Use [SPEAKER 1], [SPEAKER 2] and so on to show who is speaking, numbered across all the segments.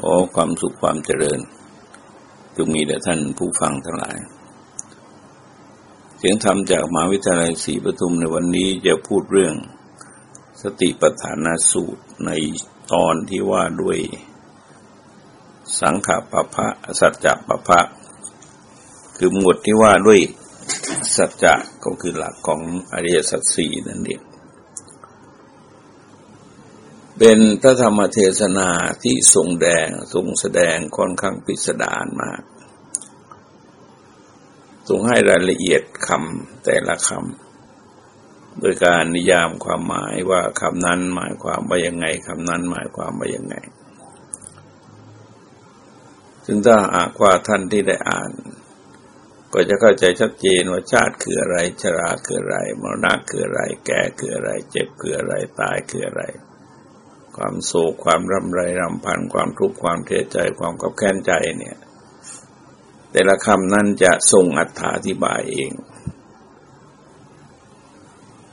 [SPEAKER 1] ขอความสุขความเจริญจงมีแด่ท่านผู้ฟังทั้งหลาย เสียงธรรมจากมหาวิทยาลัยศรีปทุมในวันนี้จะพูดเรื่องสติปัฏฐานาสูตรในตอนที่ว่าด้วย สังขปภะสัจจะปภะคือหมวดที่ว่าด้วยสัจจะก็คือหลักของอริยสัจสี่นั่นเอง เป็นพระธรรมเทศนาที่ทรงแดงทรงแสดงค่อนข้างพิสดารมากทรงให้รายละเอียดคำแต่ละคำโดยการนิยามความหมายว่าคำนั้นหมายความว่ายังไงคำนั้นหมายความว่ายังไง ซึ่งถ้าอากว่าท่านที่ได้อ่าน ก็จะเข้าใจชัดเจนว่าชาติคืออะไร ชราคืออะไร มรณะคืออะไร แก่คืออะไร เจ็บคืออะไร ตายคืออะไร ความโศกความรำไรรำพัน ความทุกข์ความเสียใจความกับแค้นใจเนี่ย แต่ละคำนั้นจะทรงอัธธิบายเอง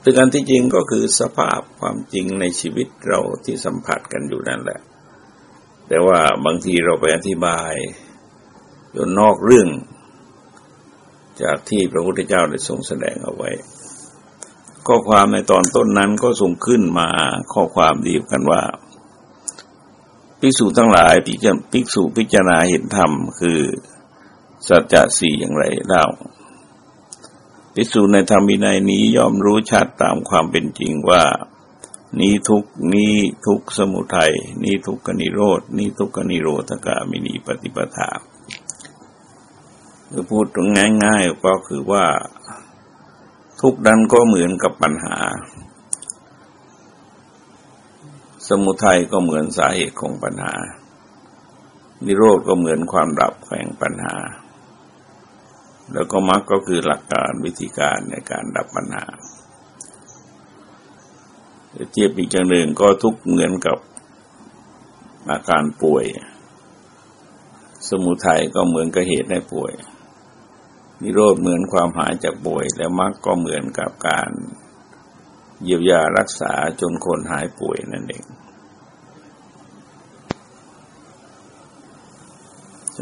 [SPEAKER 1] ซึ่งอันที่จริงก็คือสภาพความจริงในชีวิตเราที่สัมผัสกันอยู่นั่นแหละ แต่ว่าบางทีเราไปอธิบายจนนอกเรื่อง จากที่พระพุทธเจ้าได้ทรงแสดงเอาไว้ ข้อความในตอนต้นนั้นก็ส่งขึ้นมาข้อความดีกันว่า ภิกษุทั้งหลายภิกษุพิจารณาเห็นธรรม คือสัจจะสี่อย่างไรเล่าภิกษุในธรรมวินัยนี้ย่อมรู้ชัดตามความเป็นจริงว่า นี้ทุกนี้ทุกสมุทัยนี้ทุกกนิโรดนี้ทุกกนิโรธกามินีปฏิปทาคือพูดงง่าย ๆ ก็คือว่า ทุกนั้นก็เหมือนกับปัญหา สมุทัยก็เหมือนสาเหตุของปัญหา นิโรธก็เหมือนความดับแห่งปัญหา แล้วก็มรรคก็คือหลักการวิธีการในการดับปัญหาเทียบอีกอย่างหนึ่งก็ทุกเหมือนกับอาการป่วย สมุทัยก็เหมือนกับเหตุให้ป่วย นิโรธเหมือนความหายจากป่วย แล้วมรรคก็เหมือนกับการเยียวยารักษาจนคนหายป่วยนั่นเอง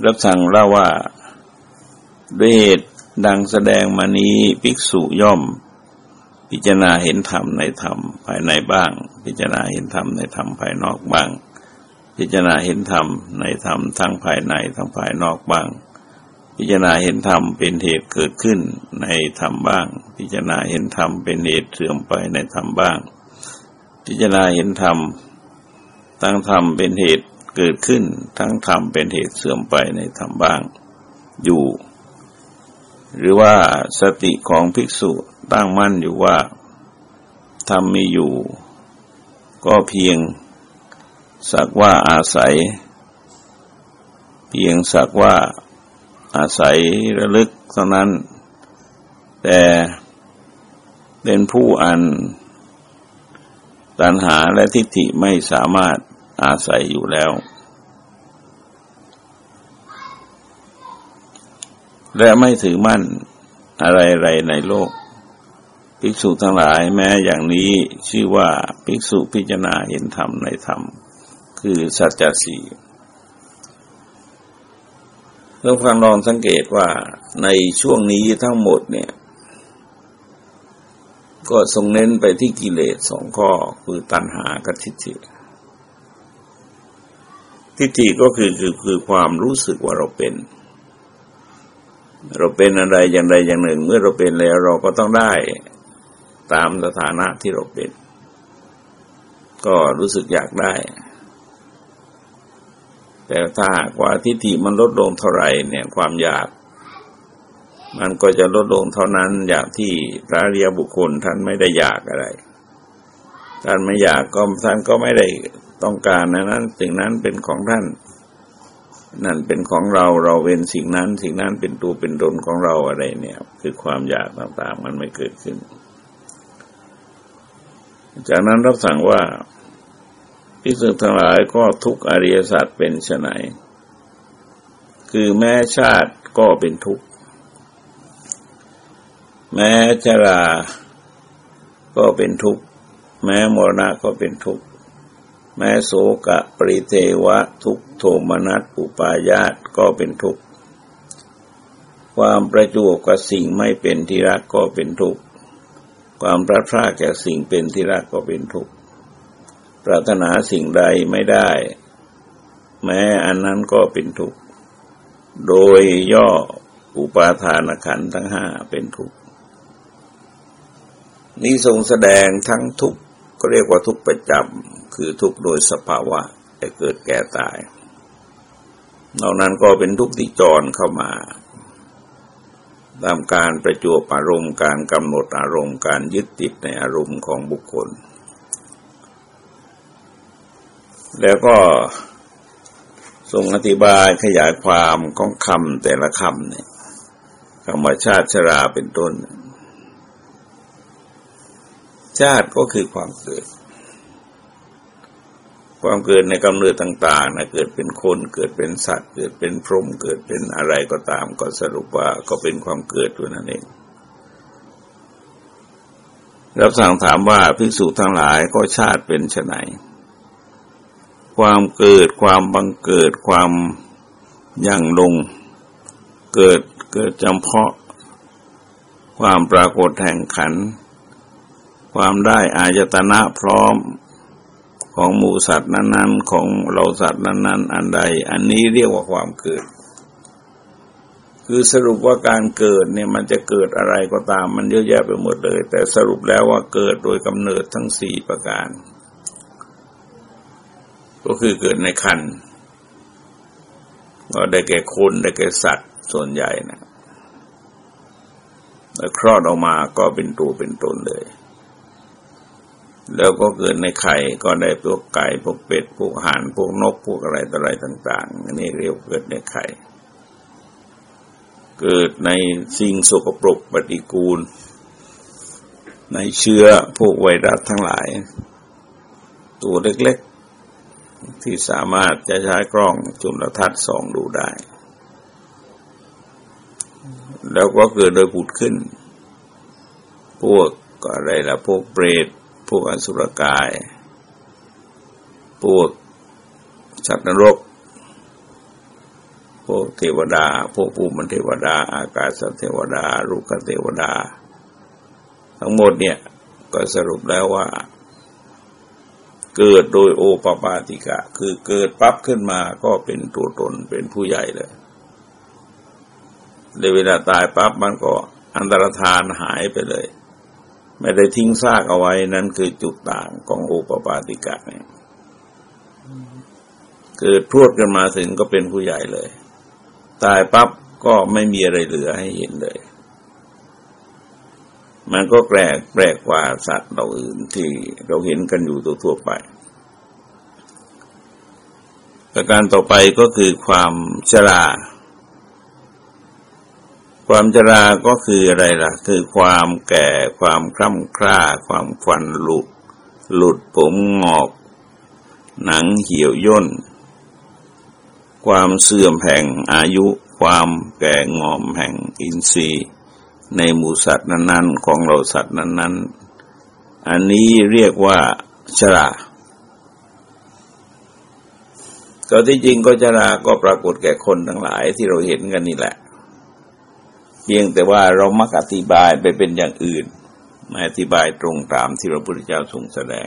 [SPEAKER 1] รับสั่งเล่าว่าด้วยเหตุดังแสดงมานี้ภิกษุย่อม พิจารณาเห็นธรรมในธรรมภายในบ้าง พิจารณาเห็นธรรมในธรรมภายนอกบ้าง พิจารณาเห็นธรรมในธรรมทั้งภายในทั้งภายนอกบ้าง พิจารณาเห็นธรรมเป็นเหตุเกิดขึ้นในธรรมบ้าง พิจารณาเห็นธรรมเป็นเหตุเสื่อมไปในธรรมบ้าง พิจารณาเห็นธรรมทั้งธรรมเป็นเหตุ เกิดขึ้นทั้งธรรมเป็นเหตุเสื่อมไปในธรรมบ้างอยู่ หรือว่าสติของภิกษุตั้งมั่นอยู่ว่าธรรมมีอยู่ ก็เพียงสักว่าอาศัย เพียงสักว่าอาศัยระลึกเท่านั้น แต่เป็นผู้อันตัณหาและทิฏฐิไม่สามารถ อาศัยอยู่แล้ว และไม่ถือมั่นอะไรๆในโลก ภิกษุทั้งหลายแม้อย่างนี้ชื่อว่าภิกษุพิจารณาเห็นธรรมในธรรม คือสัจจสีเรื่องฟังลองสังเกตว่าในช่วงนี้ทั้งหมดเนี่ย ก็ทรงเน้นไปที่กิเลสสองข้อคือตัณหากับทิฏฐิ ทิฏฐิก็คือคือคือความรู้สึกว่าเราเป็น เราเป็นอะไรอย่างใดอย่างหนึ่ง เมื่อเราเป็นแล้วเราก็ต้องได้ตามสถานะที่เราเป็น ก็รู้สึกอยากได้ แต่ถ้าหากว่าทิฏฐิมันลดลงเท่าไหร่เนี่ยความอยาก มันก็จะลดลงเท่านั้น อย่างที่พระเรียบุคคลท่านไม่ได้อยากอะไรท่านไม่อยากก็ท่านก็ไม่ได้ ต้องการนะนั้นสิ่งนั้นเป็นของท่าน นั่นเป็นของเราเราเป็นสิ่งนั้น สิ่งนั้นเป็นตัวเป็นตนของเราอะไรเนี่ย คือความอยากต่างๆ มันไม่เกิดขึ้น จากนั้นรับสั่งว่าพิสุทั้งหลายก็ทุกอริยสัจเป็นไฉนคือแม้ชาติก็เป็นทุกข์ แม้ชรา ก็เป็นทุกข์ แม้มรณะก็เป็นทุกข์ แม้โสกะปริเทวะทุกโทมนัสอุปายาตก็เป็นทุกข์ ความประจวบกับสิ่งไม่เป็นที่รักก็เป็นทุกข์ ความพลาดพลาดจากสิ่งเป็นที่รักก็เป็นทุกข์ ปรารถนาสิ่งใดไม่ได้ แม้อันนั้นก็เป็นทุกข์ โดยย่ออุปาทานขันทั้งห้าเป็นทุกข์ นี้ทรงแสดงทั้งทุกข์ก็เรียกว่าทุกข์ประจำ คือทุกข์โดยสภาวะแต่เกิดแก่ตาย นอกนั้นก็เป็นทุกข์ที่จรเข้ามา ตามการประจวบอารมณ์การกำหนดอารมณ์การยึดติดในอารมณ์ของบุคคล แล้วก็ทรงอธิบายขยายความของคำแต่ละคำเนี่ยคำว่าชาติชราเป็นต้น ชาติก็คือความเกิด ความเกิดในกำเนิดต่างๆนะเกิดเป็นคนเกิดเป็นสัตว์ เกิดเป็นพรหมเกิดเป็นอะไรก็ตาม ก็สรุปว่าก็เป็นความเกิดตัวนั่นเองรับสั่งถามว่าภิกษุทั้งหลายก็ชาติเป็นไฉนความเกิดความบังเกิดความยั่งลง เกิดเกิดจำเพาะ ความปรากฏแห่งขัน ความได้อายตนะพร้อม ของหมูสัตว์นั้นๆ ของเราสัตว์นั้นๆ อันใด อันนี้เรียกว่าความเกิด คือสรุปว่าการเกิดเนี่ยมันจะเกิดอะไรก็ตามมันเยอะแยะไปหมดเลย แต่สรุปแล้วว่าเกิดโดยกำเนิดทั้งสี่ประการ ก็คือเกิดในคันก็ได้แก่คนได้แก่สัตว์ส่วนใหญ่นะแล้วคลอดออกมาก็เป็นตัวเป็นตนเลย แล้วก็เกิดในไข่ก็ได้พวกไก่พวกเป็ดพวกห่านพวกนกพวกอะไรต่ออะไรต่างๆอันนี้เรียกเกิดในไข่ เกิดในสิ่งสกปรกปฏิกูล ในเชื้อพวกไวรัสทั้งหลาย ตัวเล็กๆ ที่สามารถจะใช้กล้องจุลทรรศน์ส่องดูได้ แล้วก็เกิดโดยผุดขึ้น พวกอะไรล่ะพวกเปรต วกอสุรกาย พวกสัตว์นรก พวกเทวดา พวกภูมิเทวดา อากาศเทวดาลูกเทวดา ทั้งหมดเนี่ยก็สรุปแล้วว่า เกิดโดยโอปปาติกะ คือเกิดปั๊บขึ้นมาก็เป็นตัวตนเป็นผู้ใหญ่เลยในเวลาตายปั๊บมันก็อันตรธานหายไปเลย ไม่ได้ทิ้งซากเอาไว้นั่นคือจุดต่างของโอปปาติกะเนี่ยเกิดพรวดกันมาถึงก็เป็นผู้ใหญ่เลย ตายปั๊บก็ไม่มีอะไรเหลือให้เห็นเลย มันก็แปลกแปลกกว่าสัตว์เราอื่นที่เราเห็นกันอยู่ตัวทั่วไป ประการต่อไปก็คือความชรา ความชราก็คืออะไรล่ะ คือความแก่ ความคล่ำคร่าความควันหลุด หลุดผมงอก หนังเหี่ยวย่น ความเสื่อมแห่งอายุ ความแก่งอมแห่งอินทรีย์ ในหมูสัตว์นั้น ๆ ของเราสัตว์นั้น ๆ อันนี้เรียกว่าชราก็ที่จริงก็ชราก็ปรากฏแก่คนทั้งหลายที่เราเห็นกันนี่แหละ เพียงแต่ว่าเรามักอธิบายไปเป็นอย่างอื่นไม่อธิบายตรงตามที่พระพุทธเจ้าทรงแสดง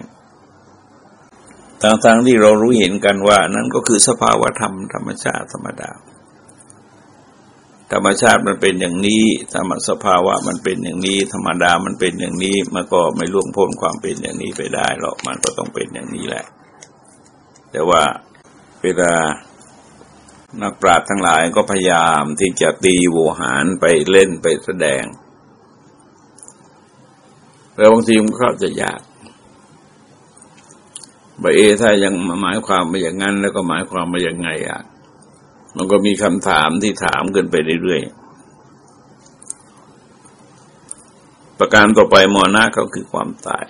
[SPEAKER 1] ทั้งๆที่เรารู้เห็นกันว่า นั้นก็คือสภาวธรรมธรรมชาติธรรมดา ธรรมชาติมันเป็นอย่างนี้ธรรมสภาวะมันเป็นอย่างนี้ ธรรมดามันเป็นอย่างนี้มันก็ไม่ล่วงพ้นความเป็นอย่างนี้ไปได้หรอกมันก็ต้องเป็นอย่างนี้แหละ แต่ว่าเวลา นักปราชญ์ทั้งหลายก็พยายามที่จะตีโวหารไปเล่นไปแสดงแล้วบางทีมันก็จะยากบเอถ้ายังหมายความมาอย่างนั้น แล้วก็หมายความมาอย่างไงอะ มันก็มีคำถามที่ถามกันไปเรื่อยๆ ประการต่อไปมอนาก็คือความตาย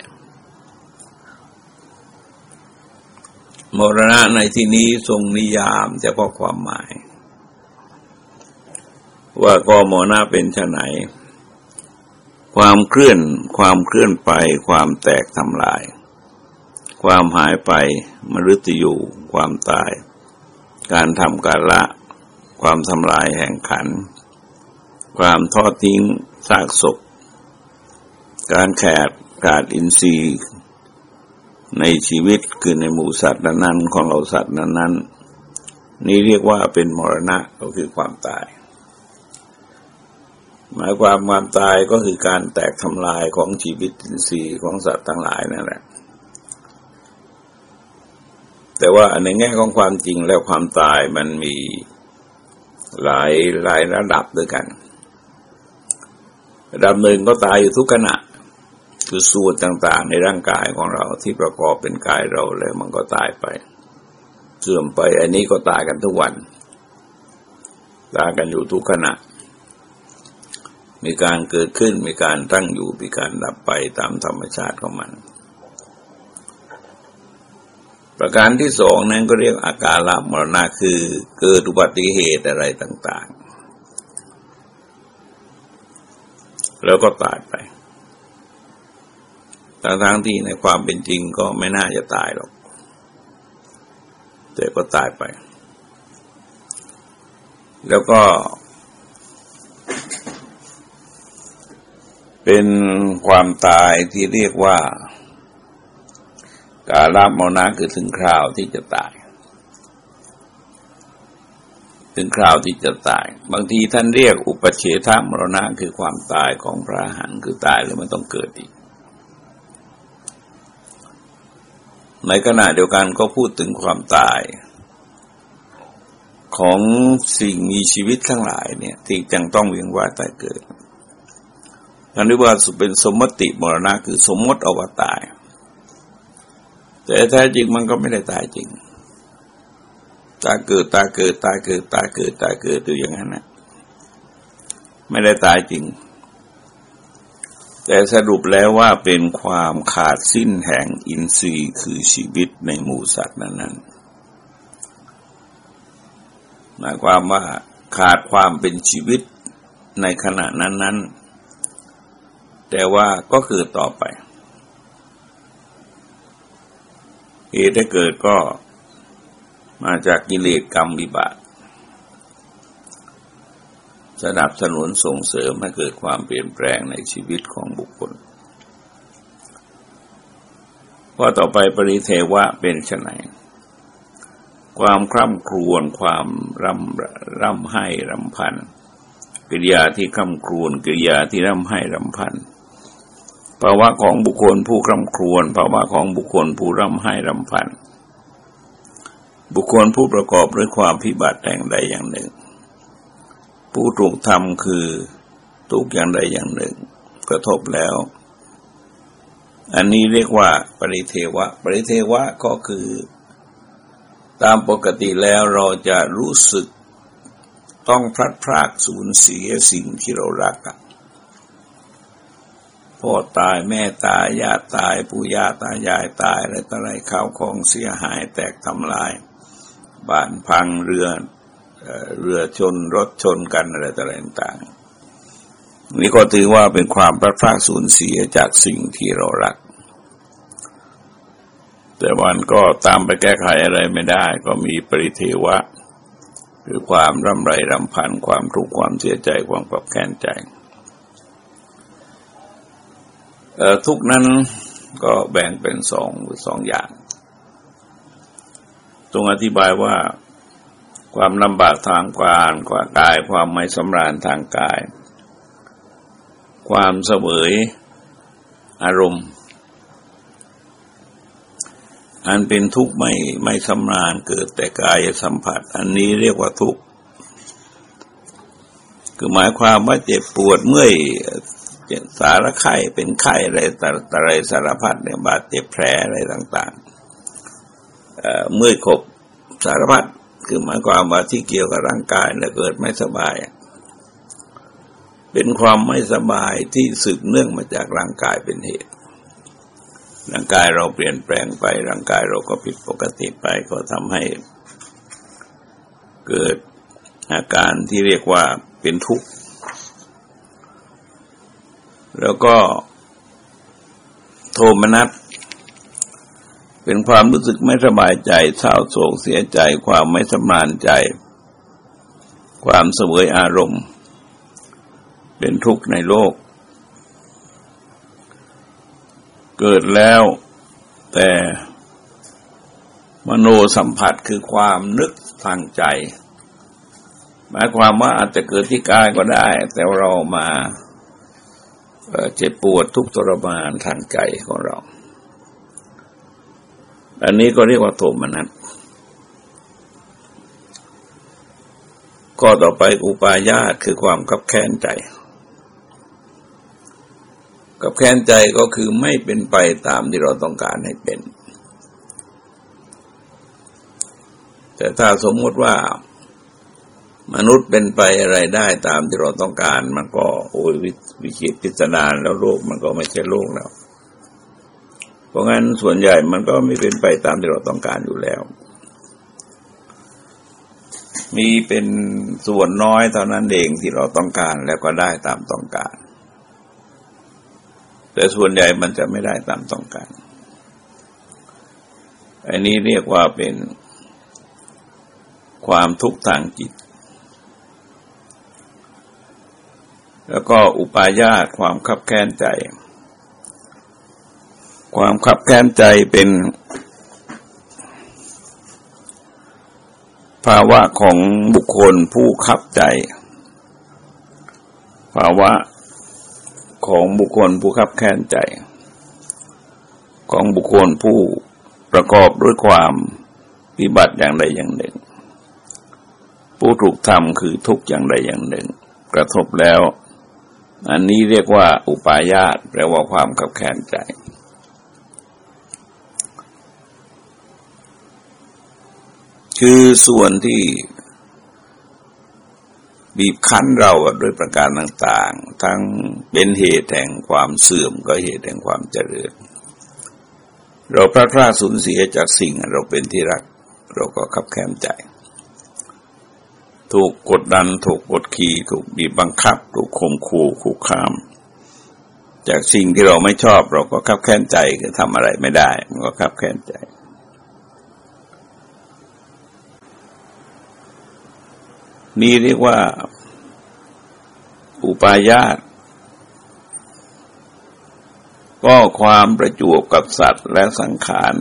[SPEAKER 1] มรณะในที่นี้ทรงนิยามเฉพาะความหมาย ว่าก็มรณะเป็นชไหน ความเคลื่อนความเคลื่อนไป ความแตกทำลาย ความหายไปมรฤตยูความตาย การทำการละ ความทำลายแห่งขัน ความทอดทิ้งซากศพ การแขกกาดอินทรีย์ ในชีวิตคือในหมู่สัตว์นั้นๆของเราสัตว์นั้นๆนี่เรียกว่าเป็นมรณะก็คือความตาย หมายความความตายก็คือการแตกทำลายของชีวิตอินทรีย์ของสัตว์ทั้งหลายนั่นแหละแต่ว่าในแง่ของความจริงแล้วความตายมันมีหลายหลายระดับด้วยกัน ระดับหนึ่งก็ตายอยู่ทุกขณะ คือส่วนต่าง ๆ ในร่างกายของเราที่ประกอบเป็นกายเราแล้วมันก็ตายไป เสื่อมไป อันนี้ก็ตายกันทุกวัน ตายกันอยู่ทุกขณะ มีการเกิดขึ้นมีการตั้งอยู่มีการดับไปตามธรรมชาติของมัน ประการที่สองนั้นก็เรียกอาการลามรณะคือเกิดอุบัติเหตุอะไรต่าง ๆ แล้วก็ตายไป ทั้งๆที่ในความเป็นจริงก็ไม่น่าจะตายหรอก แต่ก็ตายไป แล้วก็ เป็นความตายที่เรียกว่า กาลามรณะคือถึงคราวที่จะตาย ถึงคราวที่จะตาย บางทีท่านเรียกอุปเฉทมรณะคือความตายของพระหันคือตายแล้วมันต้องเกิดอีก ในขณะเดียวกันก็พูดถึงความตาย ของสิ่งมีชีวิตทั้งหลายเนี่ยที่จังต้องเวียงว่ายตายเกิดอันนี้ว่าเป็นสมมติมรณะคือสมมติอวตาย แต่แท้จริงมันก็ไม่ได้ตายจริง ตาเกิดตาเกิดตาเกิดตาเกิดตาเกิดอยู่อย่างนั้นนะไม่ได้ตายจริง แต่สรุปแล้วว่าเป็นความขาดสิ้นแห่งอินทรีย์คือชีวิตในหมู่สัตว์นั้นๆหมายความว่าขาดความเป็นชีวิตในขณะนั้นๆ แต่ว่าก็คือต่อไปเหตุให้เกิดก็มาจากกิเลสกรรมวิบาก สนับสนุนส่งเสริมให้เกิดความเปลี่ยนแปลงในชีวิตของบุคคลว่าต่อไปปริเทวะเป็นไนความคร่ำครวญความร่ำร่ำให้รำพันกิริยาที่คร่ำครวญกิริยาที่ร่ำให้รำพันภาวะของบุคคลผู้คร่ำครวญภาวะของบุคคลผู้ร่ำไห้รำพันบุคคลผู้ประกอบด้วยความพิบัติแต่งใดอย่างหนึ่ง ผู้ถูกทำคือถูกอย่างใดอย่างหนึ่ง กระทบแล้ว อันนี้เรียกว่า ปริเทวะ ปริเทวะก็คือ ตามปกติแล้วเราจะรู้สึกต้องพลัดพรากสูญเสียสิ่งที่เรารักพ่อตายแม่ตายญาติตายปู่ย่าตายายตายอะไรต่ออะไรข้าวของเสียหายแตกทำลาย บ้านพังเรือน เรือชนรถชนกันอะไรต่ออะไรต่างนี่ก็ถือว่าเป็นความพลาดพลาดสูญเสียจากสิ่งที่เรารัก แต่วันก็ตามไปแก้ไขอะไรไม่ได้ ก็มีปริเทวะ คือความร่ำไรรำพันความทุกข์ความเสียใจความปรับแค้นใจทุกนั้นก็แบ่งเป็นสองสองอย่าง ตรงอธิบายว่า ความลำบากทางการกว่ากาย ความไม่สำราญทางกาย ความเสวยอารมณ์ อันเป็นทุกข์ไม่ไม่สำราญเกิดแต่กายสัมผัส อันนี้เรียกว่าทุกข์คือหมายความว่าเจ็บปวดเมื่อยสารไข้เป็นไข้อะไรตอะไรสารพัดเนี่ยบาดเจ็บแผลอะไรต่าง ๆ เมื่อยขบสารพัด คือหมายความว่าที่เกี่ยวกับร่างกายเนี่ยเกิดไม่สบาย เป็นความไม่สบายที่สืบเนื่องมาจากร่างกายเป็นเหตุ ร่างกายเราเปลี่ยนแปลงไป ร่างกายเราก็ผิดปกติไปก็ทำให้เกิดอาการที่เรียกว่าเป็นทุกข์ แล้วก็โทมนัส เป็นความรู้สึกไม่สบายใจเศร้าโศกเสียใจ ความไม่สมานใจ ความเสวยอารมณ์ เป็นทุกข์ในโลก เกิดแล้วแต่มโนสัมผัสคือความนึกทางใจ หมายความว่าอาจจะเกิดที่กายก็ได้ แต่เรามาเจ็บปวดทุกทรมานทางใจของเรา อันนี้ก็เรียกว่าโทมนัสก็ต่อไปอุปาญาตคือความกับแค้นใจกับแค้นใจก็คือไม่เป็นไปตามที่เราต้องการให้เป็น แต่ถ้าสมมติว่า มนุษย์เป็นไปอะไรได้ตามที่เราต้องการ มันก็โอ้ยวิจิตพิสดารแล้วโลกมันก็ไม่ใช่โลกแล้ว ราะงั้นส่วนใหญ่มันก็ไม่เป็นไปตามที่เราต้องการอยู่แล้ว มีเป็นส่วนน้อยเท่านั้นเองที่เราต้องการแล้วก็ได้ตามต้องการ แต่ส่วนใหญ่มันจะไม่ได้ตามต้องการอันนี้เรียกว่าเป็นความทุกข์ทางจิต แล้วก็อุปาญาตความขับแค้นใจ ความขับแค้นใจเป็นภาวะของบุคคลผู้ขับใจ ภาวะของบุคคลผู้ขับแค้นใจ ของบุคคลผู้ประกอบด้วยความวิบัติอย่างใดอย่างหนึ่ง ผู้ถูกทำคือทุกอย่างใดอย่างหนึ่ง กระทบแล้ว อันนี้เรียกว่าอุปาญาตแปลว่าความขับแค้นใจ คือส่วนที่บีบคั้นเราด้วยประการต่างๆ ทั้งเป็นเหตุแห่งความเสื่อมก็เหตุแห่งความเจริญ เราพลาดพลาดสูญเสียจากสิ่งเราเป็นที่รัก เราก็ขับแค้นใจ ถูกกดดัน ถูกกดขี่ ถูกบีบบังคับ ถูกข่มขู่ขู่คาม จากสิ่งที่เราไม่ชอบ เราก็ขับแค้นใจคือทำอะไรไม่ได้ มันก็ขับแค้นใจ นี่เรียกว่า อุปายาต ก็ความประจวบกับสัตว์และสังขาร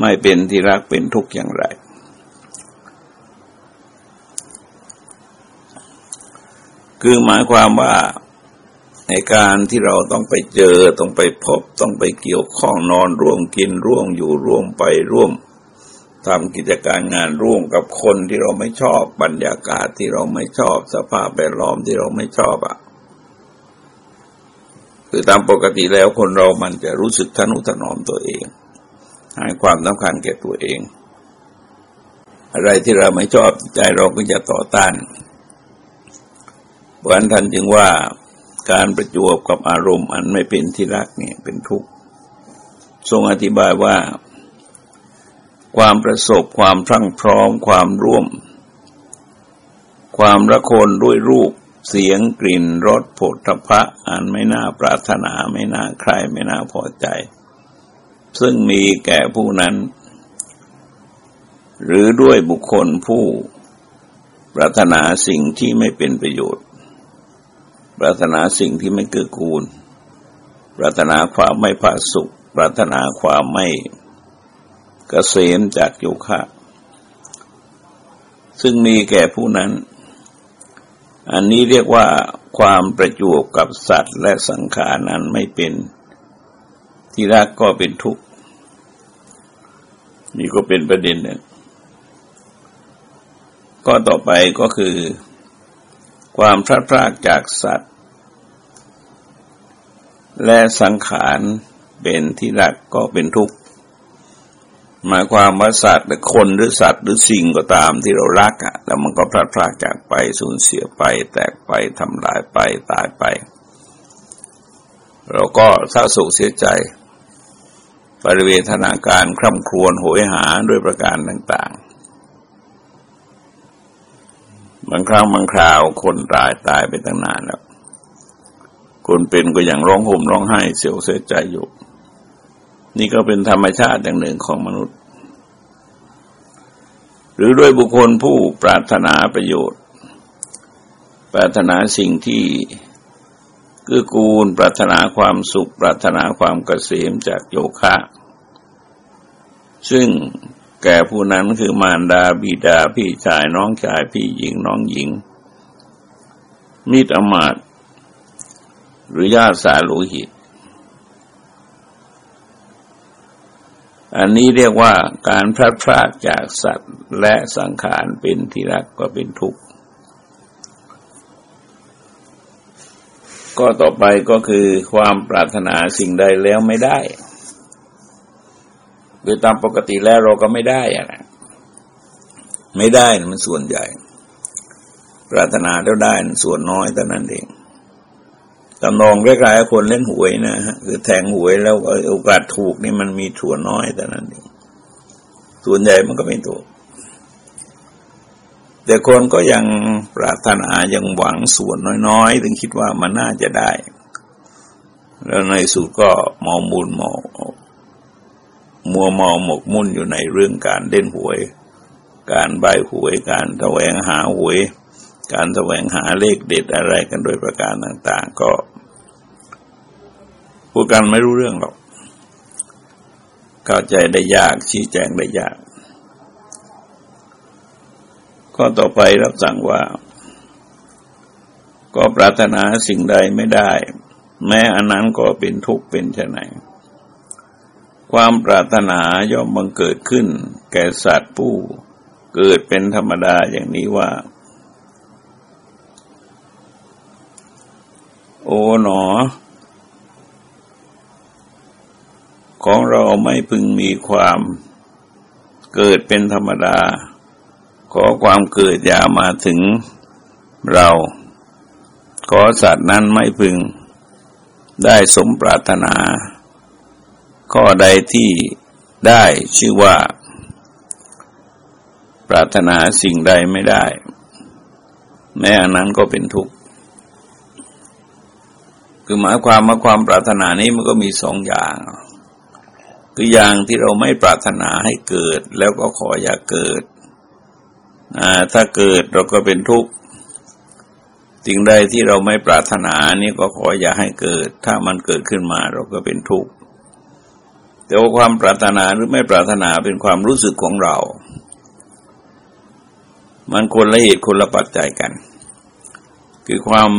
[SPEAKER 1] ไม่เป็นที่รักเป็นทุกข์อย่างไร คือหมายความว่าในการที่เราต้องไปเจอ ต้องไปพบ ต้องไปเกี่ยวข้องนอนร่วมกินร่วมอยู่ร่วมไปร่วม ทำกิจการงานร่วมกับคนที่เราไม่ชอบบรรยากาศที่เราไม่ชอบสภาพแวดล้อมที่เราไม่ชอบอะคือตามปกติแล้วคนเรามันจะรู้สึกทนุถนอมตัวเองให้ความสำคัญแก่ตัวเอง อะไรที่เราไม่ชอบใจเราก็จะต่อต้านวันท่านจึงว่าการประจวบกับอารมณ์อันไม่เป็นที่รักเนี่ยเป็นทุกข์ทรงอธิบายว่า ความประสบความพรั่งพร้อมความร่วม ความระคนด้วยรูปเสียงกลิ่นรสผลพะอันไม่น่าปรารถนาไม่น่าใครไม่น่าพอใจ ซึ่งมีแก่ผู้นั้น หรือด้วยบุคคลผู้ ปรารถนาสิ่งที่ไม่เป็นประโยชน์ ปรารถนาสิ่งที่ไม่เกื้อกูล ปรารถนาความไม่ผาสุข ปรารถนาความไม่ กเกษมจากโยคะ ซึ่งมีแก่ผู้นั้น อันนี้เรียกว่าความประจวบกับสัตว์และสังขารนั้นไม่เป็น ที่รักก็เป็นทุกข์ นี่ก็เป็นประเด็นหนึ่งก็ต่อไปก็คือ ความพลาดพลาดจากสัตว์ และสังขารเป็นที่รักก็เป็นทุกข์ หมายความว่าสัตว์หรือคนหรือสัตว์หรือสิ่งก็ตามที่เรารักอะ่ะ แล้วมันก็พลาดพลาดจากไปสูญเสียไป แตกไปทำลายไปตายไป เราก็เศร้าโศกเสียใจปริเวทนาการคร่ำครวญโหยหาด้วยประการต่างบางครั้งบางคราวคนตายตายไปตั้งนานแล้ว คนเป็นก็อย่างร้องห่มร้องไห้เสียวเสียใจอยู่ นี่ก็เป็นธรรมชาติอย่างหนึ่งของมนุษย์ หรือด้วยบุคคลผู้ปรารถนาประโยชน์ ปรารถนาสิ่งที่คือกูลปรารถนาความสุข ปรารถนาความเกษมจากโยคะ ซึ่งแก่ผู้นั้นคือมารดาบิดาพี่ชายน้องชายพี่หญิงน้องหญิง มิตรอมาตหรือญาติสาโลหิต อันนี้เรียกว่าการพลัดพรากจากสัตว์และสังขารเป็นที่รักก็เป็นทุกข์ ก็ต่อไปก็คือความปรารถนาสิ่งใดแล้วไม่ได้โดยตามปกติแล้วเราก็ไม่ได้อะนะไม่ได้มันส่วนใหญ่ ปรารถนาแล้วได้ส่วนน้อยแต่นั้นเอง ตำนองคล้ายๆคนเล่นหวยนะฮะคือแทงหวยแล้วโอกาสถูกนี่มันมีส่วนน้อยแต่นั้นเองส่วนใหญ่มันก็ไม่ถูก แต่คนก็ยังปรารถนายังหวังส่วนน้อยๆ ถึงคิดว่ามันน่าจะได้ แล้วในสุดก็มองมูลมองมัวมองหมกมุ่นอยู่ในเรื่องการเล่นหวย การใบหวยการแสวงหาหวย การแสวงหาเลขเด็ดอะไรกันโดยประการต่าง ๆ ก็พูดกันไม่รู้เรื่องหรอก เข้าใจได้ยากชี้แจงได้ยากก็ต่อไปรับสั่งว่า ก็ปรารถนาสิ่งใดไม่ได้ แม้อันนั้นก็เป็นทุกข์เป็นเช่นไหนความปรารถนาย่อมบังเกิดขึ้น แก่สัตว์ผู้เกิดเป็นธรรมดาอย่างนี้ว่า โอ๋หนอ ของเราไม่พึงมีความเกิดเป็นธรรมดา ขอความเกิดอย่ามาถึงเรา ขอสัตว์นั้นไม่พึงได้สมปรารถนา ข้อใดที่ได้ชื่อว่า ปรารถนาสิ่งใดไม่ได้ แม้อันนั้นก็เป็นทุกข์ คือหมายความว่าความปรารถนานี้มันก็มีสองอย่าง คืออย่างที่เราไม่ปรารถนาให้เกิด แล้วก็ขออย่าเกิด ถ้าเกิดเราก็เป็นทุกข์สิ่งใดที่เราไม่ปรารถนานี่ก็ขออย่าให้เกิด ถ้ามันเกิดขึ้นมาเราก็เป็นทุกข์แต่ว่าความปรารถนาหรือไม่ปรารถนาเป็นความรู้สึกของเรา มันคนละเหตุคนละปัจจัยกัน คือความ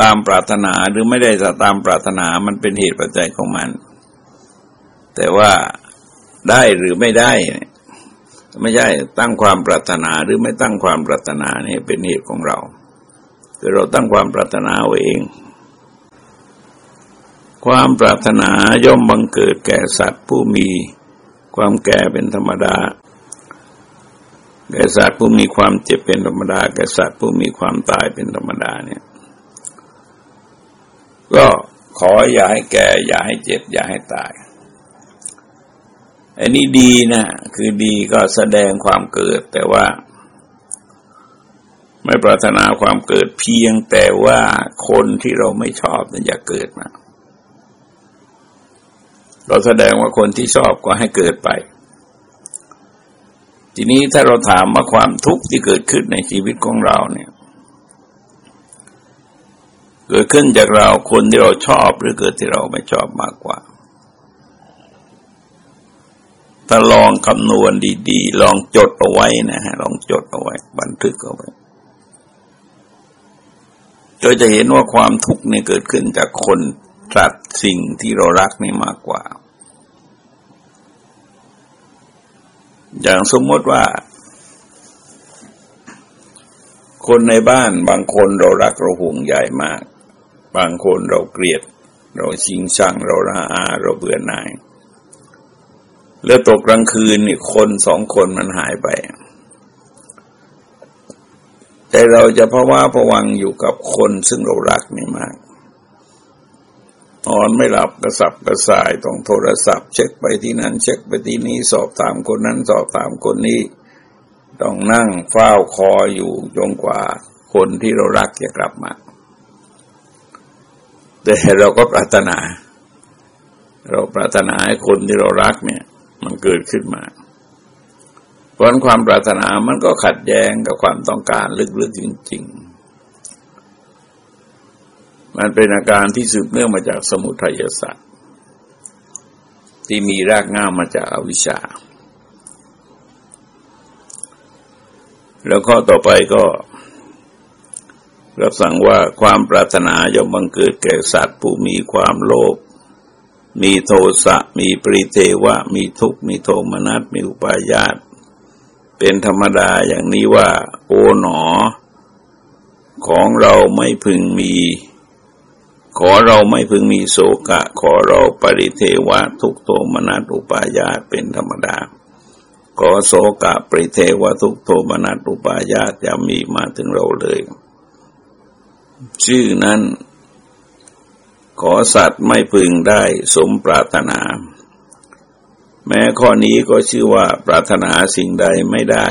[SPEAKER 1] ตามปรารถนาหรือไม่ได้ตามปรารถนามันเป็นเหตุปัจจัยของมัน แต่ว่าได้หรือไม่ได้ ไม่ใช่ตั้งความปรารถนาหรือไม่ตั้งความปรารถนาเนี่ยเป็นเหตุของเราคือเราตั้งความปรารถนาเอง ความปรารถนาย่อมบังเกิดแก่สัตว์ผู้มีความแก่เป็นธรรมดาแก่สัตว์ผู้มีความเจ็บเป็นธรรมดา แก่สัตว์ผู้มีความตายเป็นธรรมดาเนี่ย ก็ขออย่าให้แก่ อย่าให้เจ็บ อย่าให้ตาย อันนี้ดีนะ คือดีก็แสดงความเกิด แต่ว่า ไม่ปรารถนาความเกิดเพียงแต่ว่าคนที่เราไม่ชอบนั้นอย่าเกิดมา เราแสดงว่าคนที่ชอบก็ให้เกิดไป ทีนี้ถ้าเราถามว่าความทุกข์ที่เกิดขึ้นในชีวิตของเราเนี่ย กิดขึ้นจากเราคนที่เราชอบหรือเกิดที่เราไม่ชอบมากกว่าถ้าลองคำนวณดีๆ ลองจดเอาไว้นะฮะ ลองจดเอาไว้ บันทึกเอาไว้เราจะเห็นว่าความทุกข์เนี่ยเกิดขึ้นจากคนสัตว์สิ่งที่เรารักนี่มากกว่า อย่างสมมติว่า คนในบ้านบางคนเรารักเราห่วงใหญ่มาก บางคนเราเกลียด เราชิงชังเราละอาเราเบื่อหน่าย แล้วตกกลางคืนนี่คนสองคนมันหายไป แต่เราจะเพราะว่าผวังอยู่กับคนซึ่งเรารักนี่มากนอนไม่หลับกระสับกระส่ายต้องโทรศัพท์ เช็คไปที่นั้น เช็คไปที่นี้สอบถามคนนั้นสอบถามคนนี้ ต้องนั่งเฝ้าคออยู่จนกว่าคนที่เรารักจะกลับมา แต่เราก็ปรารถนา เราปรารถนาให้คนที่เรารักเนี่ย มันเกิดขึ้นมา เพราะความปรารถนามันก็ขัดแย้งกับความต้องการลึกๆจริง ๆ มันเป็นอาการที่สืบเนื่องมาจากสมุทัยศาสตร์ที่มีรากง่ามาจากอวิชชา แล้วข้อต่อไปก็ รับสั่งว่าความปรารถนาย่อมบังเกิดแก่สัตว์ผู้มีความโลภ มีโทสะ มีปริเทวะ มีทุกข์ มีโทมนัส มีอุปายาต เป็นธรรมดาอย่างนี้ว่า โอ๋หนอ ของเราไม่พึงมี ขอเราไม่พึงมีโศกะ ขอเราปริเทวะ ทุกโทมนัส อุปายาต เป็นธรรมดา ขอโศกะปริเทวะ ทุกโทมนัส อุปายาตจะมีมาถึงเราเลย ชื่อนั้น ขอสัตว์ไม่พึงได้สมปรารถนา แม้ข้อนี้ก็ชื่อว่าปรารถนาสิ่งใดไม่ได้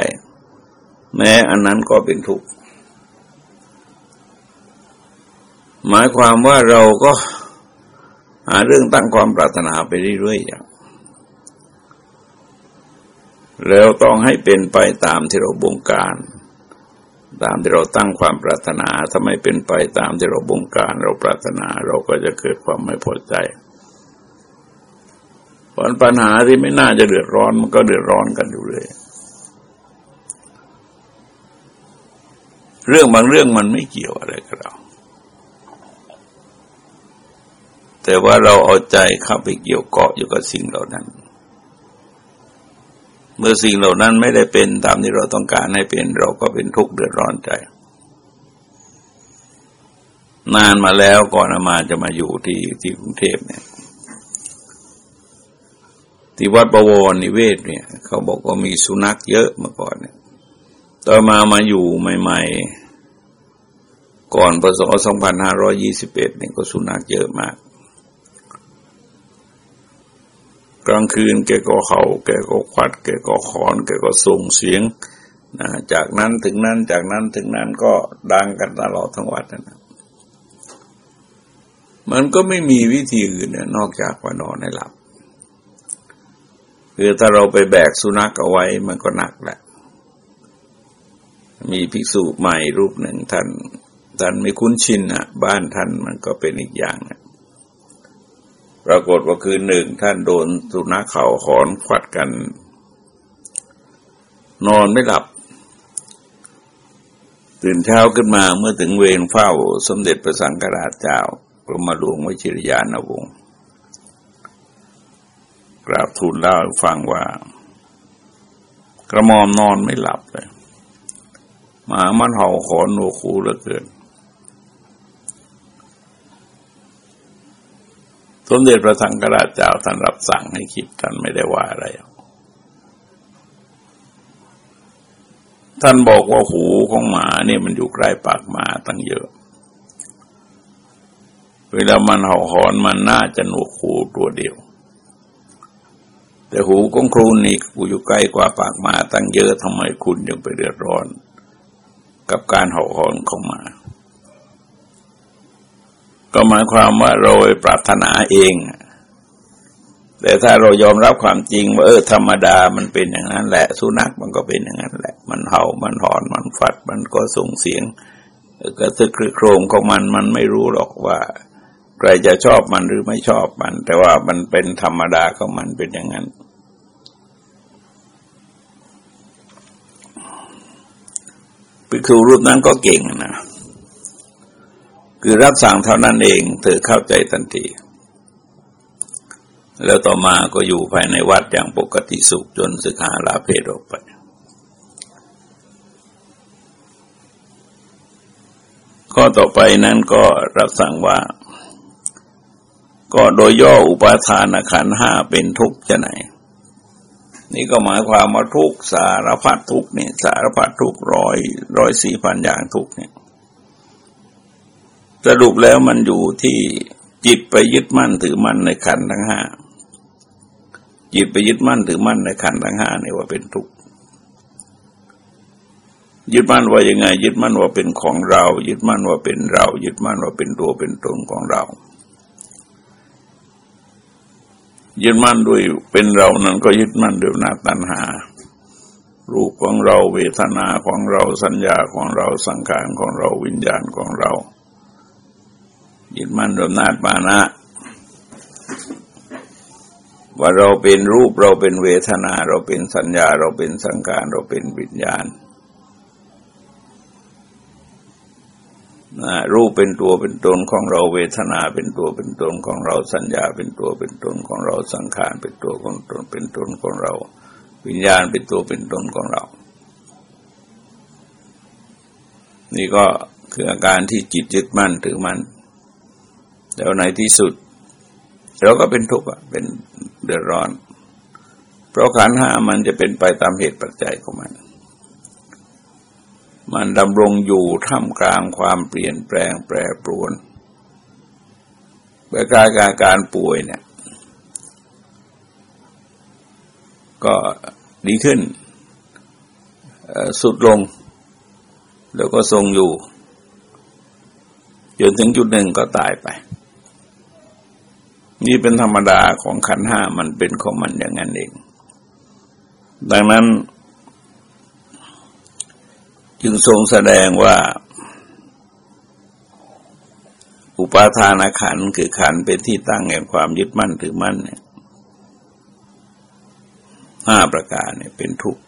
[SPEAKER 1] แม้อันนั้นก็เป็นทุกข์หมายความว่าเราก็หาเรื่องตั้งความปรารถนาไปเรื่อยๆแล้วต้องให้เป็นไปตามที่เราบงการ ตามที่เราตั้งความปรารถนาถ้าไม่เป็นไปตามที่เราบงการเราปรารถนาเราก็จะเกิดความไม่พอใจผลปัญหาที่ไม่น่าจะเดือดร้อนมันก็เดือดร้อนกันอยู่เลย เรื่องบางเรื่องมันไม่เกี่ยวอะไรกับเรา แต่ว่าเราเอาใจเข้าไปเกี่ยวเกาะอยู่กับสิ่งเหล่านั้น เมื่อสิ่งเหล่านั้นไม่ได้เป็นตามที่เราต้องการให้เป็น เราก็เป็นทุกข์เดือดร้อนใจ นานมาแล้วก่อนมาจะมาอยู่ที่ที่กรุงเทพเนี่ย ที่วัดประวรนิเวศเนี่ย เขาบอกว่ามีสุนัขเยอะมาก่อนเนี่ยต่อมามาอยู่ใหม่ๆ ก่อนปศ2521เนี่ยก็สุนัขเยอะมาก กลางคืนแกก็เขาแกก็ควัด แกก็ขอน แกก็ส่งเสียงนะจากนั้นถึงนั้นจากนั้นถึงนั้นก็ดังกันตลอดทั้งวัดนะมันก็ไม่มีวิธีอื่นนนอกจากว่านอนให้หลับ คือถ้าเราไปแบกสุนัขเอาไว้มันก็หนักแหละ มีภิกษุใหม่รูปหนึ่งท่าน ท่านไม่คุ้นชินอะ บ้านท่านมันก็เป็นอีกอย่างนะ ปรากฏว่าคืนหนึ่งท่านโดนสุนัขเขาหอนควัดกัน นอนไม่หลับ ตื่นเช้าขึ้นมาเมื่อถึงเวรเฝ้า สมเด็จพระสังฆราชเจ้ากรมหลวงวชิรยานวงศ์กราบทูลเล่าฟังว่า กระมอมนอนไม่หลับเลยหมามันเห่าขอนโนคูเหลือเกิน มเด็จพระสังฆราชเจ้าท่านรับสั่งให้คิดท่านไม่ได้ว่าอะไร ท่านบอกว่าหูของหมาเนี่ยมันอยู่ใกล้ปากหมาตั้งเยอะ เวลามันเห่าหอนมันน่าจะหนวกหูตัวเดียว แต่หูของครูนี่กูอยู่ใกล้กว่าปากหมาตั้งเยอะทำไมคุณยังไปเดือดร้อน กับการเห่าหอนของหมา ก็หมายความว่าเราปรารถนาเอง แต่ถ้าเรายอมรับความจริงว่าเออธรรมดามันเป็นอย่างนั้นแหละ สุนัขมันก็เป็นอย่างนั้นแหละ มันเห่ามันหอนมันฟัด มันก็ส่งเสียงกระตึกครือโครมของมันมันไม่รู้หรอกว่า ใครจะชอบมันหรือไม่ชอบมัน แต่ว่ามันเป็นธรรมดาของมันเป็นอย่างนั้นปิคูรูปนั้นก็เก่งนะ คือรับสั่งเท่านั้นเองเธอเข้าใจทันที แล้วต่อมาก็อยู่ภายในวัดอย่างปกติสุขจนสึกหาลาเพศออกไป ข้อต่อไปนั้นก็รับสั่งว่า ก็โดยย่ออุปาทานขันห้าเป็นทุกข์จะไหน นี่ก็หมายความว่าทุกสารพัดทุกเนี่ยสารพัดทุกร้อยร้อยสี่พันอย่างทุกเนี่ย สรุปแล้วมันอยู่ที่จิตไปยึดมั่นถือมั่นในขันทั้งห้าจิตไปยึดมั่นถือมั่นในขันทั้งห้าเนี่ยว่าเป็นทุกข์ยึดมั่นว่ายังไง ยึดมั่นว่าเป็นของเรา ยึดมั่นว่าเป็นเรา ยึดมั่นว่าเป็นตัวเป็นตนของเรา ยึดมั่นด้วยเป็นเรานั้นก็ยึดมั่นด้วยนาตัณหา รูปของเราเวทนาของเราสัญญาของเราสังขารของเราวิญญาณของเรา ยึดมั่นด้วยนาตมานะ ว่าเราเป็นรูปเราเป็นเวทนา เราเป็นสัญญา เราเป็นสังขารเราเป็นวิญญาณรูปเป็นตัวเป็นตนของเราเวทนาเป็นตัวเป็นตนของเราสัญญาเป็นตัวเป็นตนของเราสังขารเป็นตัวของตนเป็นตนของเรา วิญญาณเป็นตัวเป็นตนของเรา นี่ก็คืออาการที่จิตยึดมั่นถือมั่น แล้วในที่สุด เราก็เป็นทุกข์เป็นเดือดร้อน เพราะขันห้ามันจะเป็นไปตามเหตุปัจจัยของมัน มันดำรงอยู่ท่ามกลางความเปลี่ยนแปลงแปรปรวนเมื่อกายการการป่วยเนี่ย ก็ดีขึ้นสุดลง แล้วก็ทรงอยู่จนถึงจุดหนึ่งก็ตายไป นี่เป็นธรรมดาของขันห้ามันเป็นของมันอย่างนั้นเอง ดังนั้นจึงทรงแสดงว่า อุปาทานขันคือขันเป็นที่ตั้งแห่งความยึดมั่นถือมั่นเนี่ยห้าประการเนี่ยเป็นทุกข์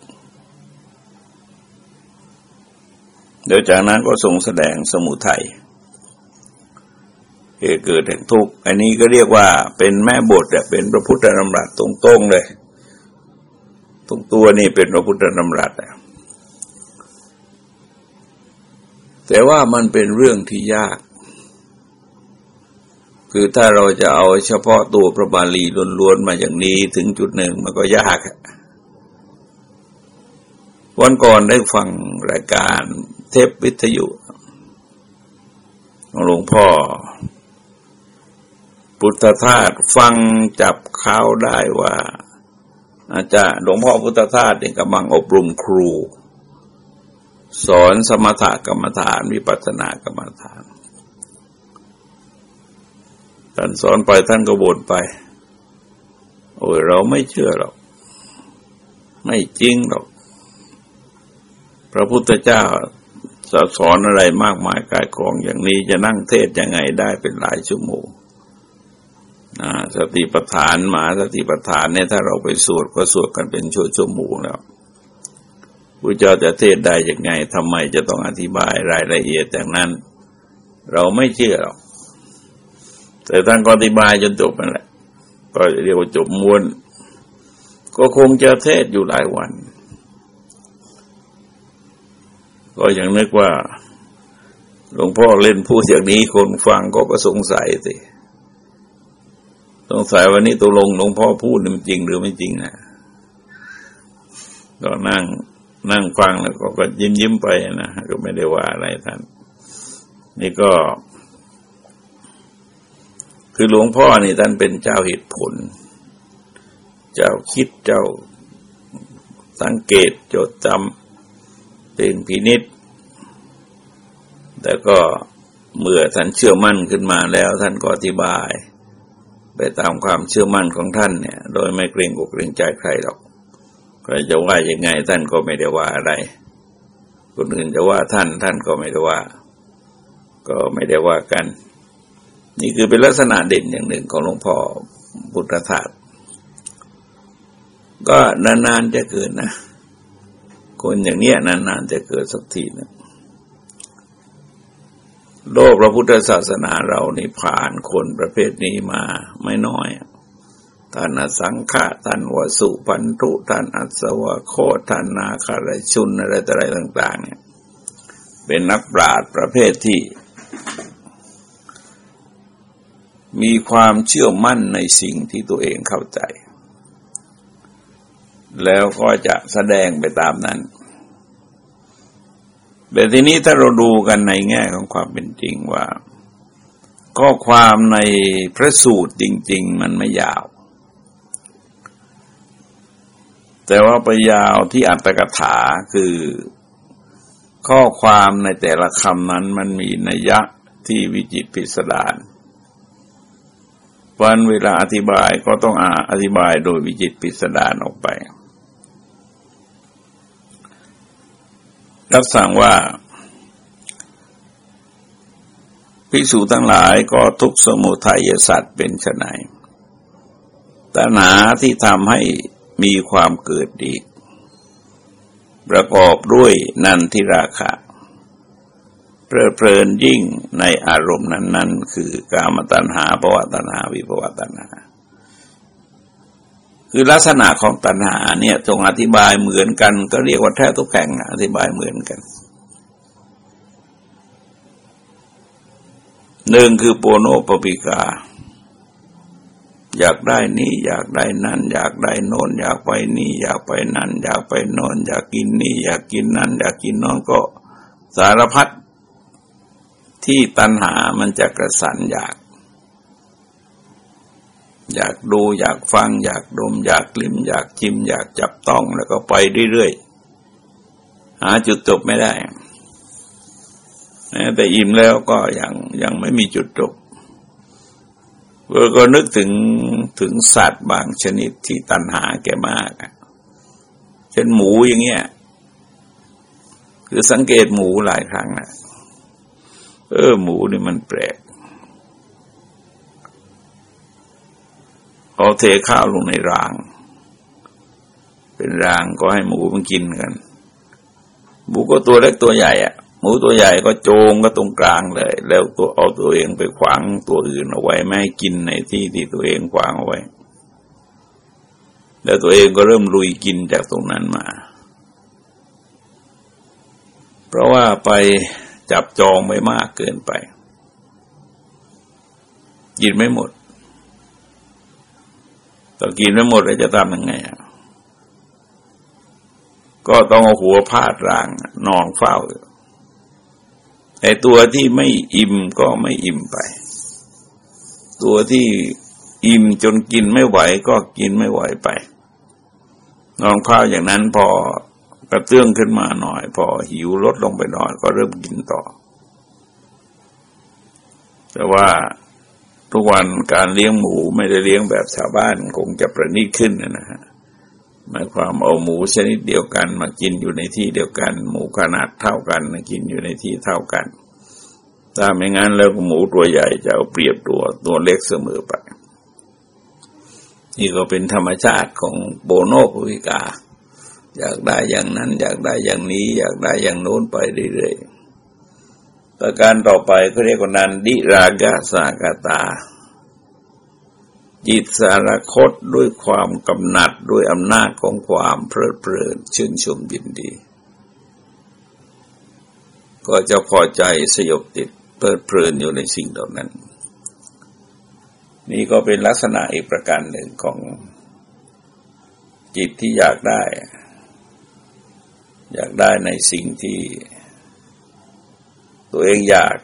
[SPEAKER 1] เดี๋ยวจากนั้นก็ทรงแสดงสมุทัย เหตุเกิดแห่งทุกข์ อันนี้ก็เรียกว่าเป็นแม่บทเป็นพระพุทธธรรมรัตตรงๆเลยทุกตัวนี่เป็นพระพุทธธรรมรัตแต่ว่ามันเป็นเรื่องที่ยาก คือถ้าเราจะเอาเฉพาะตัวพระบาลีล้วนๆมาอย่างนี้ถึงจุดหนึ่งมันก็ยาก วันก่อนได้ฟังรายการเทปวิทยุของหลวงพ่อ พุทธทาสฟังจับข่าวได้ว่า อาจารย์หลวงพ่อพุทธทาสเนี่ยกำลังอบรมครู สอนสมถกรรมฐานวิปัสสนากรรมฐานท่านสอนไปท่านก็บ่นไป โอ้ยเราไม่เชื่อหรอก ไม่จริงหรอก พระพุทธเจ้าสอนอะไรมากมายกายกองอย่างนี้จะนั่งเทศยังไงได้เป็นหลายชั่วโมง สติปัฏฐานหมาสติปัฏฐานเนี่ยถ้าเราไปสวดก็สวดกันเป็นชั่วโมงแล้วพระเจ้าจะเทศได้ยังไงทำไมจะต้องอธิบายรายละเอียดอย่างนั้น เราไม่เชื่อหรอกแต่ท่านก็อธิบายจนจบนั่นแหละ ก็เรียกว่าจบมวลก็คงจะเทศอยู่หลายวัน ก็ยังนึกว่าหลวงพ่อเล่นพูดอย่างนี้คนฟังก็ก็สงสัยสิ สงสัยวันนี้ตัวลงหลวงพ่อพูดมันจริงหรือไม่จริงนะก็นั่งนั่งฟังแล้วก็ยิ้มยิ้มไปนะก็ไม่ได้ว่าอะไรท่าน นี่ก็ คือหลวงพ่อนี่ท่านเป็นเจ้าเหตุผล เจ้าคิดเจ้าสังเกตจดจำเป็นพินิษแต่ก็เมื่อท่านเชื่อมั่นขึ้นมาแล้ว ท่านก็อธิบาย ไปตามความเชื่อมั่นของท่านเนี่ย โดยไม่เกรงอกเกรงใจใครหรอกใครจะว่ายังไงท่านก็ไม่ได้ว่าอะไร คนอื่นจะว่าท่านท่านก็ไม่ได้ว่า ก็ไม่ได้ว่ากัน นี่คือเป็นลักษณะเด่นอย่างหนึ่งของหลวงพ่อพุทธทาสก็นานๆจะเกิดนะ คนอย่างเนี้ยนานๆจะเกิดสักทีนะ โลกพระพุทธศาสนาเรานี่ผ่านคนประเภทนี้มาไม่น้อยท่านสังฆะท่านวสุพันธุท่านอัศวโคท่านนาคารชุนอะไรต่ออะไรต่าง ๆ เนี่ย เป็นนักปราชญ์ประเภทที่ มีความเชื่อมั่นในสิ่งที่ตัวเองเข้าใจ แล้วก็จะแสดงไปตามนั้น แต่ทีนี้ถ้าเราดูกันในแง่ของความเป็นจริงว่า ข้อความในพระสูตรจริง ๆ มันไม่ยาว แต่ว่าไปยาวที่อัตถกถาคือข้อความในแต่ละคำนั้นมันมีนัยยะที่วิจิตพิสดารวันเวลาอธิบายก็ต้องออธิบายโดยวิจิตปิสดารออกไป รับสั่งว่าภิกษุทั้งหลายก็ทุกสมุทัยสัตว์เป็นไนตัณหาที่ทำให้มีความเกิดอีก ประกอบด้วยนันทิราคะเพลิดเพลินยิ่งในอารมณ์นั้น ๆ คือกามตัณหาภวตัณหาวิภวตัณหา คือลักษณะของตัณหาเนี่ยทรงอธิบายเหมือนกัน ก็เรียกว่าแท้ทุกแห่งอธิบายเหมือนกันหนึ่งคือโปโนปปิกา อยากได้นี้ อยากได้นั่น อยากได้โน้นอยากไปนี่อยากไปนั่น อยากไปโน้นอยากกินนี่อยากกินนั่น อยากกินโน้นก็สารพัดที่ตัณหามันจะกระสันอยาก อยากดูอยากฟัง อยากดม อยากลิ่มอยากชิม อยากจับต้องแล้วก็ไปเรื่อยๆ หาจุดจบไม่ได้แต่อิ่มแล้วก็ยังยังไม่มีจุดจบเออก็นึกถึงถึงสัตว์บางชนิดที่ตันหาแกมากเช่นหมูอย่างเงี้ย คือสังเกตหมูหลายครั้งนะเออหมูนี่มันแปลก เอาเทข้าวลงในราง เป็นรางก็ให้หมูมันกินกัน หมูก็ตัวเล็กตัวใหญ่อะหมูตัวใหญ่ก็โจงก็ตรงกลางเลย แล้วตัวเอาตัวเองไปขวางตัวอื่นเอาไว้ไม่ให้กินในที่ที่ตัวเองขวางเอาไว้ แล้วตัวเองก็เริ่มลุยกินจากตรงนั้นมา เพราะว่าไปจับจองไปมากเกินไปกินไม่หมด ต่อกินไม่หมดเราจะทำยังไงก็ต้องเอาหัวพาดรางนอนเฝ้าแต่ตัวที่ไม่อิ่มก็ไม่อิ่มไป ตัวที่อิ่มจนกินไม่ไหวก็กินไม่ไหวไปนอนข้าอย่างนั้นพอกระเตื้องขึ้นมาหน่อย พอหิวลดลงไปหน่อยก็เริ่มกินต่อ แต่ว่า ทุกวันการเลี้ยงหมูไม่ได้เลี้ยงแบบชาวบ้านคงจะประณีตขึ้นนะฮะหมายความเอาหมูชนิดเดียวกัน มากินอยู่ในที่เดียวกัน หมูขนาดเท่ากันกินอยู่ในที่เท่ากันถ้าไม่งั้นแล้วหมูตัวใหญ่จะเอาเปรียบตัวตัวเล็กเสมอไปนี่ก็เป็นธรรมชาติของโบโนภวิกา อยากได้อย่างนั้น อยากได้อย่างนี้ อยากได้อย่างโน้นไปเรื่อยๆ ประการต่อไปเขาเรียกว่านันดิรากาสากตา จิตสารคตด้วยความกำหนัดด้วยอำนาจของความเพลิดเพลินชื่นชมยินดี ก็จะพอใจสยบติดเพลิดเพลินอยู่ในสิ่งเหล่านั้น นี่ก็เป็นลักษณะอีกประการหนึ่งของจิตที่อยากได้ อยากได้ในสิ่งที่ ตัวเองอยาก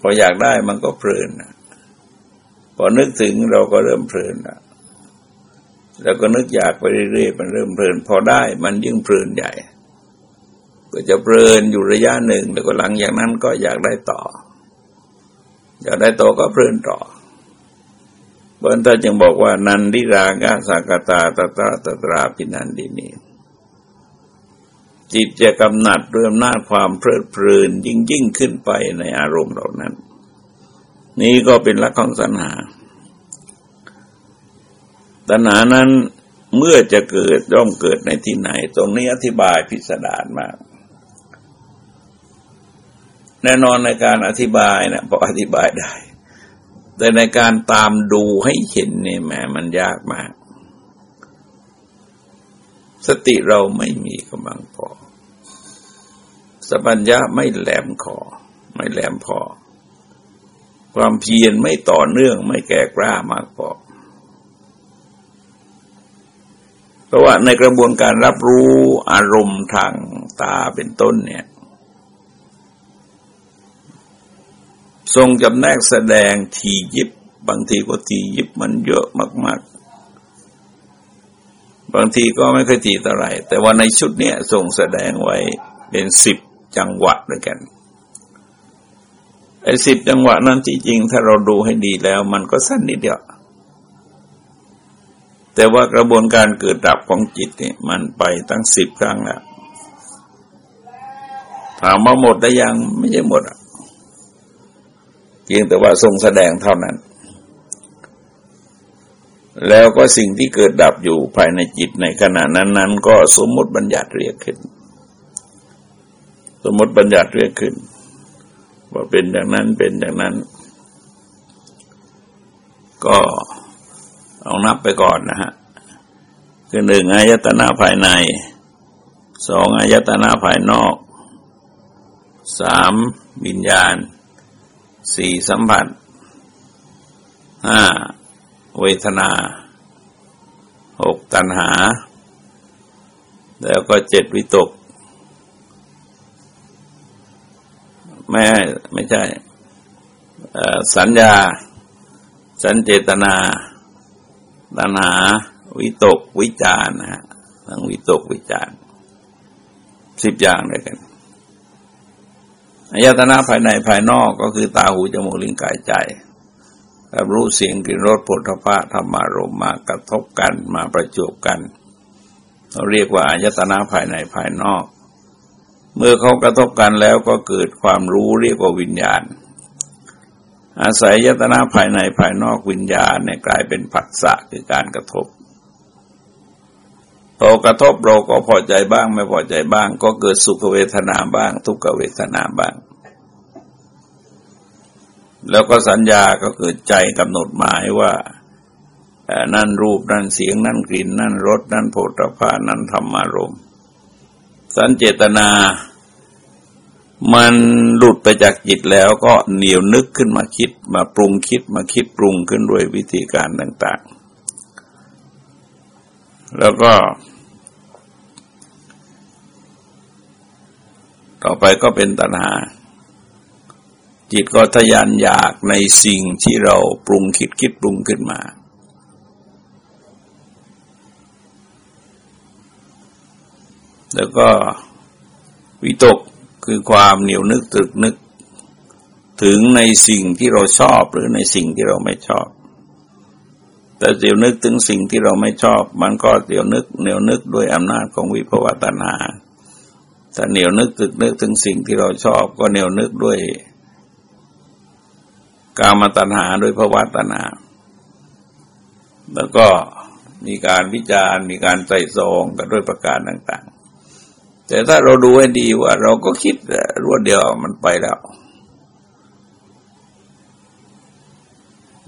[SPEAKER 1] พออยากได้มันก็เพลินพอนึกถึงเราก็เริ่มเพลินแล้วก็นึกอยากไปเรื่อยๆมันเริ่มเพลิน พอได้มันยิ่งเพลินใหญ่ ก็จะเพลินอยู่ระยะหนึ่ง แล้วก็หลังอย่างนั้นก็อยากได้ต่อ อยากได้ต่อก็เพลินต่อเบนตาจึงบอกว่านันดิรากาสากตาตตราตตราพินันดินี จิตจะกำหนัดด้วยอำนาจความเพลิดเพลินยิ่งยิ่งขึ้นไปในอารมณ์เหล่านั้น นี้ก็เป็นลักษณ์ของตัณหา ตัณหานั้นเมื่อจะเกิดย่อมเกิดในที่ไหน ตรงนี้อธิบายพิสดารมาก แน่นอนในการอธิบายนะพออธิบายได้ แต่ในการตามดูให้เห็นเนี่ยแหมมันยากมาก สติเราไม่มีกำลังพอ สัญญาไม่แหลมคอไม่แหลมพอ ความเพียรไม่ต่อเนื่องไม่แก่กล้ามากพอเพราะว่าในกระบวนการรับรู้อารมณ์ทางตาเป็นต้นเนี่ย ทรงจำแนกแสดงทียิบบางทีก็ทียิบมันเยอะมาก ๆ บางทีก็ไม่ค่อยทีเท่าไหร่ แต่ว่าในชุดเนี้ยทรงแสดงไว้เป็นสิบ จังหวัดด้วยกันไอ้สิบจังหวะนั้นที่จริงถ้าเราดูให้ดีแล้ว มันก็สั้นนิดเดียว แต่ว่ากระบวนการเกิดดับของจิตเนี่ยมันไปตั้งสิบครั้งแล้วถามว่าหมดได้ยังไม่ใช่หมดอะเพียงแต่ว่าทรงแสดงเท่านั้น แล้วก็สิ่งที่เกิดดับอยู่ภายในจิตในขณะนั้นนั้นก็สมมติบัญญัติเรียกขึ้น สมมติบัญญัติเรียกขึ้น ว่าเป็นอย่างนั้นเป็นอย่างนั้น ก็เอานับไปก่อนนะฮะคือหนึ่งอายตนะภายในสองอายตนะภายนอกสามวิญญาณสี่สัมผัสห้าเวทนาหกตัณหา แล้วก็เจ็ดวิตก ไม่ไม่ใช่สัญญา สัญเจตนาตัณหา วิตก วิจารนะฮะทั้งวิตกวิจารสิบอย่างด้วยกันอายตนะภายในภายนอกก็คือตาหูจมูกลิ้นกายใจรับรู้เสียงกลิ่นรสผลทพะธรรมารมมากระทบกันมาประจบกัน เราเรียกว่าอายตนะภายในภายนอก เมื่อเขากระทบกันแล้วก็เกิดความรู้เรียกว่าวิญญาณ อาศัยยตนาภายในภายนอกวิญญาณเนี่ยกลายเป็นผัสสะคือการกระทบพอกระทบเราก็พอใจบ้าง ไม่พอใจบ้าง ก็เกิดสุขเวทนาบ้าง ทุกขเวทนาบ้าง แล้วก็สัญญาก็เกิดใจกำหนดหมายว่านั่นรูปนั่นเสียงนั่นกลิ่น นั่นรสนั่นโผฏฐานั่นธรรมารมณ์ สัญเจตนา มันหลุดไปจากจิตแล้วก็เหนียวนึกขึ้นมาคิดมาปรุงคิดมาคิดปรุงขึ้นด้วยวิธีการต่าง ๆ แล้วก็ ต่อไปก็เป็นตัณหา จิตก็ทยานอยากในสิ่งที่เราปรุงคิดคิดปรุงขึ้นมา แล้วก็วิตกคือความเหนียวนึกตรึกนึก ถึงในสิ่งที่เราชอบหรือในสิ่งที่เราไม่ชอบ แต่เดี๋ยวนึกถึงสิ่งที่เราไม่ชอบ มันก็เดี๋ยวนึกเหนียวนึกด้วยอำนาจของวิภวตนาถ้าเหนียวนึกตึกนึกถึงสิ่งที่เราชอบ ก็เหนียวนึกด้วยกามตัณหาด้วยภวตนาแล้วก็มีการวิจารณ์มีการใจทรงกันด้วยประการต่าง แต่ถ้าเราดูให้ดีว่าเราก็คิดรวดเดียวมันไปแล้ว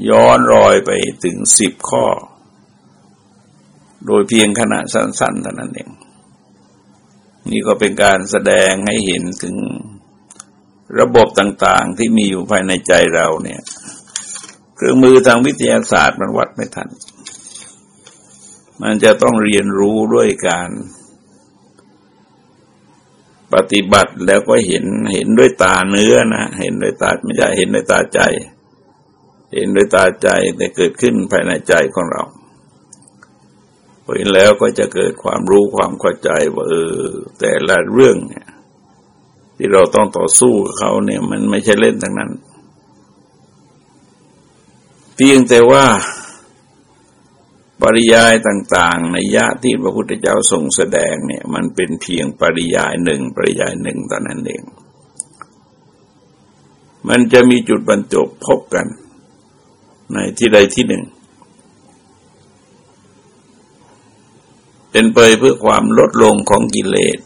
[SPEAKER 1] ย้อนรอยไปถึงสิบข้อ โดยเพียงขณะสั้นๆเท่านั้นเอง นี่ก็เป็นการแสดงให้เห็นถึงระบบต่างๆที่มีอยู่ภายในใจเราเนี่ยเครื่องมือทางวิทยาศาสตร์มันวัดไม่ทัน มันจะต้องเรียนรู้ด้วยการ ปฏิบัติแล้วก็เห็นเห็นด้วยตาเนื้อนะเห็นด้วยตาไม่ใช่เห็นด้วยตาใจ เห็นด้วยตาใจแต่เกิดขึ้นภายในใจของเราพอเห็นแล้วก็จะเกิดความรู้ความเข้าใจว่าเออแต่ละเรื่องเนี่ยที่เราต้องต่อสู้กับเขาเนี่ย มันไม่ใช่เล่นทั้งนั้น เพียงแต่ว่า ปริยายต่างๆ ในยะที่พระพุทธเจ้าทรงแสดงเนี่ย มันเป็นเพียงปริยายหนึ่งปริยายหนึ่งตอนนั้นเอง มันจะมีจุดบรรจบพบกัน ในที่ใดที่หนึ่ง เป็นไปเพื่อความลดลงของกิเลส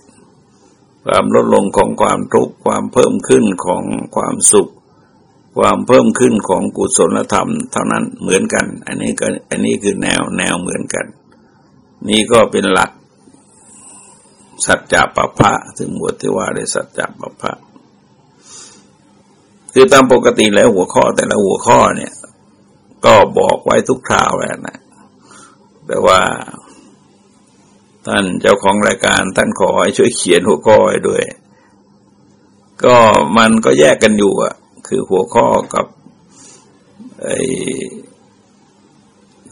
[SPEAKER 1] ความลดลงของความทุกข์ความเพิ่มขึ้นของความสุข ความเพิ่มขึ้นของกุศลธรรม เท่านั้นเหมือนกัน อันนี้ก็อันนี้คือแนวแนวเหมือนกัน นี่ก็เป็นหลัก สัจจะปะพะถึงบทที่ว่าได้สัจจะปัพพะคือตามปกติแล้วหัวข้อแต่ละหัวข้อเนี่ย ก็บอกไว้ทุกคราวแล้วนะแต่ว่าท่านเจ้าของรายการท่านขอให้ช่วยเขียนหัวข้อให้ด้วย ก็มันก็แยกกันอยู่อะ คือหัวข้อกับไอ้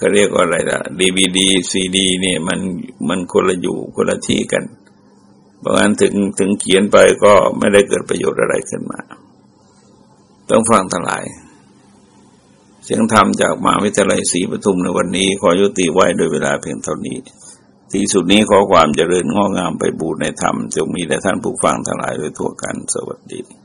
[SPEAKER 1] ก็เรียกว่าอะไรล่ะดีวีดีซีดีเนี่ยมันมันคนละอยู่คนละที่กันบางอันถึงถึงเขียนไปก็ไม่ได้เกิดประโยชน์อะไรขึ้นมา ต้องฟังทั้งหลาย เสียงธรรมจากมหาวิทยาลัยศรีปทุมในวันนี้ ขอยุติไว้โดยเวลาเพียงเท่านี้ ที่สุดนี้ขอความเจริญงอกงามไปบูรณนธรรมจงมีแด่ท่านผู้ฟังทั้งหลายโดยทั่วกันสวัสดี